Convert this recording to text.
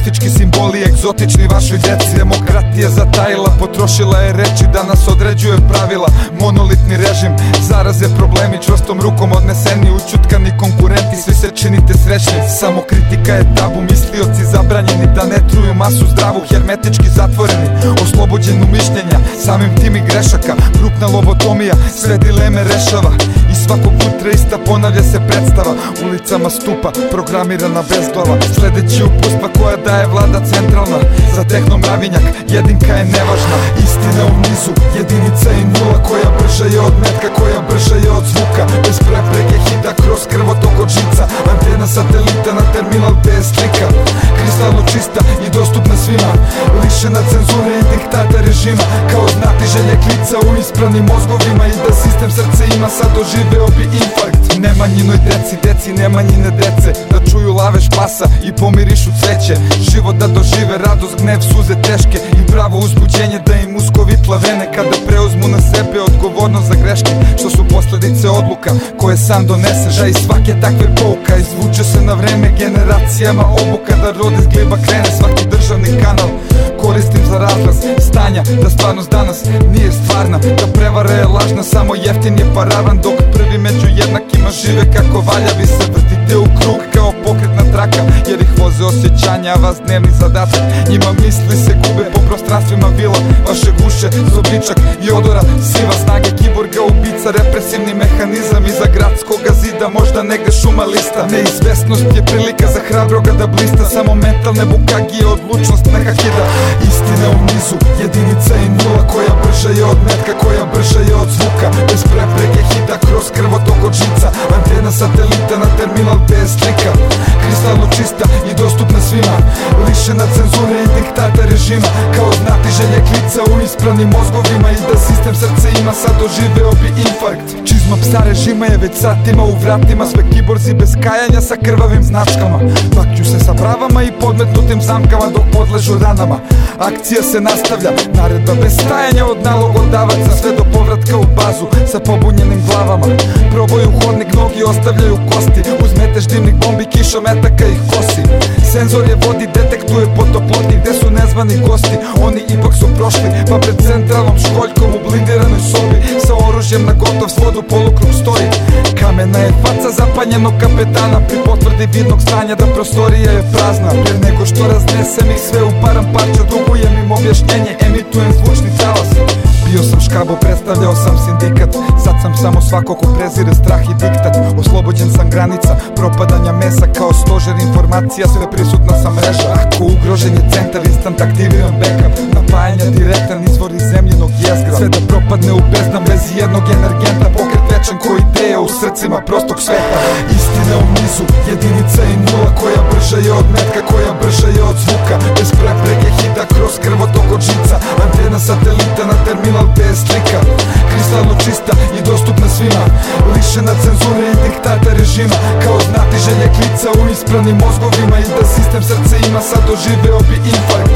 grafički simboli egzotični vašoj deci Demokratija zatajila, potrošila je reči da nas određuje pravila. Monolitni režim, zaraze problemi čvrstom rukom odneseni Učutkani konkurenti, svi se činite srećni Samo kritika je tabu, mislioci zabranjeni Da ne truju masu zdravu, hermetički zatvoreni Oslobođenu mišljenja, samim tim i grešaka Krupna lobotomija, sve dileme rešava. I svakog jutra ista ponavlja se predstava. Ulicama stupa, programirana bezglava Sledeći upuspa koja daje vlada centralna? Za tehno mravinjak, jedinka je nevažna. Istina u nizu, jedinica i nula Koja brža je od metka, koja brža je od zvuka Lišena cenzure i diktata režima Kao znati želje klica u ispranim mozgovima I da sistem srce ima sad doživeo bi infarkt. Nemanjinoj deci, deci nemanjine dece Da čuju lavež pasa i pomirišu cveće. Život da dožive radost, gnev, suze teške I pravo uzbuđenje da im usko vitla vene Kada preuzmu na sebe odgovornost za greške Što su posledice odluka koje sam donese Ža i svake takve pouka Izvuče se na vreme generacijama obuka Da rod iz gliba krene svaki državni kanal Koristim za razlaz stanja Da stvarnost danas nije stvarna. Da prevara je lažna, samo jeftin je paravan Dok prvi među jednakima žive kako valja. Vi se vrtite u krug kao pokretna traka Jer ih voze osjećanja, vas dnevni zadatak. Njima misli se gube po prostranstvima vila Vaše guše, zobičak i odora Siva snage, kiborga, ubica Represivni mehanizam iza gradskoga zida Možda negde šuma lista. Neizvesnost je prilika za hrabroga da blista Samo mentalne bukagije, odlučnost neka kida. Istina u nizu, jedinica i nula Koja brža je od metka, koja brža je od zvuka. Bez prepreke hita kroz krvotok od žica Antena satelita na Lišena cenzure i diktata režima Kao znati želje klica u ispranim mozgovima I da sistem srce ima sad doživeo bi infarkt. Čizma psa režima je već satima u vratima Sve kiborzi bez kajanja sa krvavim značkama. Bakću se sa bravama i podmetnutim zamkama dok podležu ranama. Akcija se nastavlja, naredba bez stajanja od nalogodavaca Sve do povratka u bazu sa pobunjenim glavama. Probaju hodnik, nogi ostavljaju kosti Uz metež dimnih bombi, kišometaka ih kosi Senzor je vodi, detektuje po toploti Gde su nezvani gosti, oni ipak su prošli Pa pred centralnom školjkom u blindiranoj sobi Sa oružjem na gotov svodu polukrug stoji. Kamena je faca zapanjenog kapetana Pri potvrdi vidnog stanja da prostorija je prazna. Jer nego što raznesem ih sve u param parča Dugujem im objašnjenje, emitujem zvučni talas. Bio sam škabo, predstavljao sam sindikat Sad sam samo svako ko prezire strah i diktat Oslobođen sam granica, propadanja mesa. Kao stožer informacija, sve prisutna sam mreža. Ako ugrožen je centar, instant aktiviram backup. Napajanja direktan izvor iz zemljenog jezgra. Sve da propadne u beznam bez jednog energenta. Pokret večan ko ideja u srcima prostog sveta. Istina u nizu, jedinica i nula Koja brža je od metka, koja brža je od zvuka. Bez prepreke hita kroz krvotok od žica Antena satelita na terminal Lišena cenzure i diktata režima. Kao znati želje klica u ispranim mozgovima I da sistem srce ima sad doživeo bi infarkt